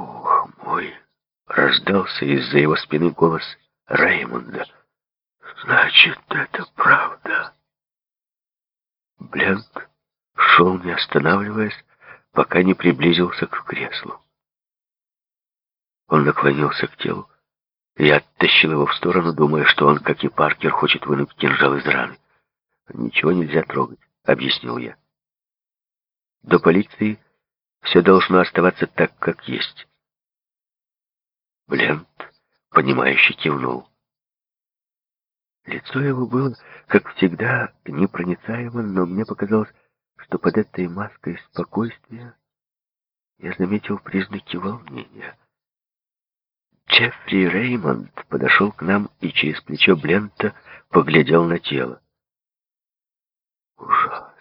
Бог мой! Раздался из-за его спины голос Реймонда. Значит, это правда. Бленк шел, не останавливаясь, пока не приблизился к креслу. Он наклонился к телу. Я оттащил его в сторону, думая, что он, как и Паркер, хочет вынуть кинжал из раны. «Ничего нельзя трогать», — объяснил я. «До полиции все должно оставаться так, как есть». Блент, понимающе кивнул. Лицо его было, как всегда, непроницаемо, но мне показалось, что под этой маской спокойствия я заметил признаки волнения. Джеффри Реймонд подошел к нам и через плечо Блента поглядел на тело. «Ужасно!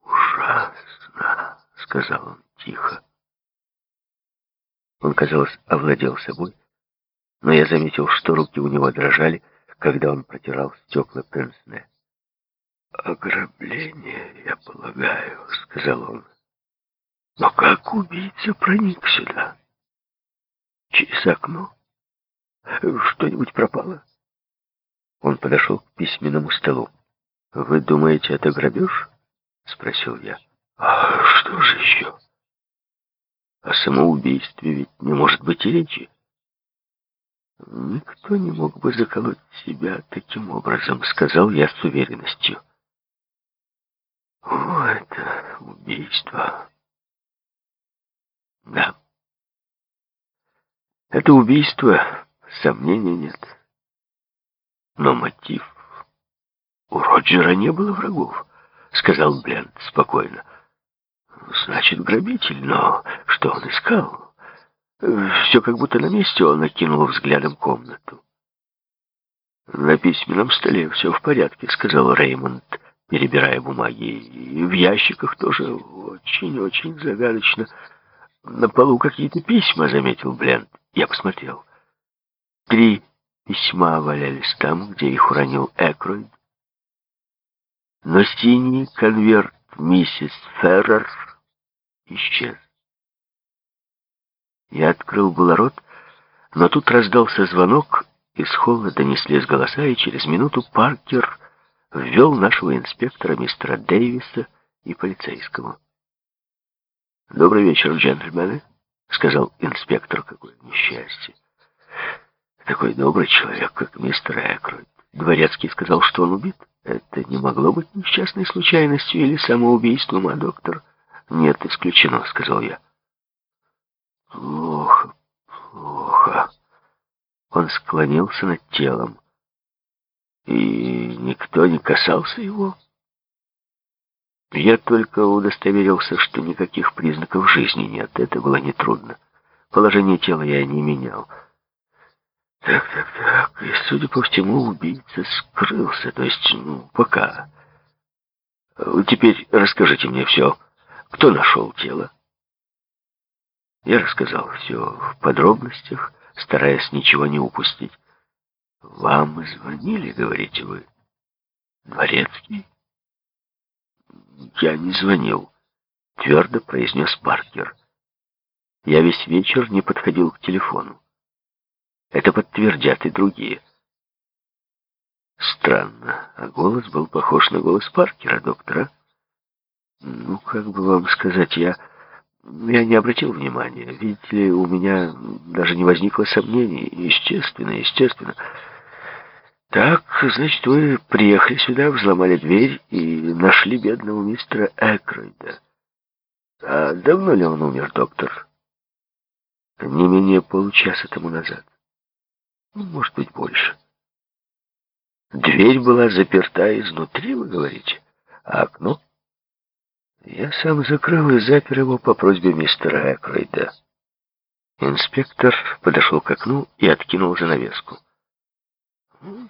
Ужасно!» — сказал он тихо. Он, казалось, овладел собой, но я заметил, что руки у него дрожали, когда он протирал стекла пенсне. «Ограбление, я полагаю», — сказал он. «Но как убийца проник сюда?» «Через окно? Что-нибудь пропало?» Он подошел к письменному столу. «Вы думаете, это грабеж?» — спросил я. «А что же еще?» «О самоубийстве ведь не может быть и речи. Никто не мог бы заколоть себя таким образом», — сказал я с уверенностью. «О, это убийство!» «Да». Это убийство, сомнений нет. Но мотив... У Роджера не было врагов, сказал Бленд спокойно. Значит, грабитель, но что он искал? Все как будто на месте он окинул взглядом комнату. «На письменном столе все в порядке», — сказал Реймонд, перебирая бумаги. «И в ящиках тоже очень-очень загадочно. На полу какие-то письма», — заметил Бленд. Я посмотрел. Три письма валялись там, где их уронил Экройд. Но синий конверт миссис Феррер исчез. Я открыл было рот, но тут раздался звонок, из холла донеслись голоса, и через минуту Паркер ввел нашего инспектора мистера Дэвиса и полицейского. «Добрый вечер, джентльмены», — сказал инспектор, какое несчастье. Такой добрый человек, как мистер Экройд. Дворецкий сказал, что он убит. Это не могло быть несчастной случайностью или самоубийством, а доктор... Нет, исключено, сказал я. Плохо, плохо. Он склонился над телом. И никто не касался его? Я только удостоверился, что никаких признаков жизни нет. Это было нетрудно. Положение тела я не менял. Так, так, так. И, судя по всему, убийца скрылся. То есть, ну, пока. Теперь расскажите мне все. Кто нашел тело? Я рассказал все в подробностях, стараясь ничего не упустить. Вам звонили, говорите вы? Дворецкий? «Я не звонил», — твердо произнес Паркер. «Я весь вечер не подходил к телефону. Это подтвердят и другие». Странно, а голос был похож на голос Паркера, доктора. Ну, как бы вам сказать, я... Я не обратил внимания. Видите ли, у меня даже не возникло сомнений. Естественно, естественно. Так, значит, вы приехали сюда, взломали дверь и нашли бедного мистера Экройда. А давно ли он умер, доктор? Не менее получаса тому назад. Ну, может быть, больше. Дверь была заперта изнутри, вы говорите? А окно? Я сам закрыл и запер его по просьбе мистера Экройда. Инспектор подошел к окну и откинул занавеску.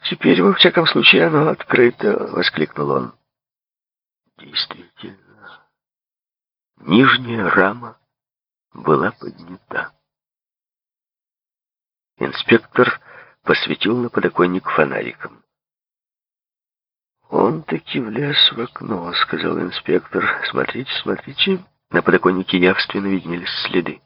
«Теперь, во всяком случае, оно открыто!» — воскликнул он. Действительно, нижняя рама была поднята. Инспектор посветил на подоконник фонариком. «Он таки влез в окно», — сказал инспектор. «Смотрите, смотрите, На подоконнике явственно виднелись следы.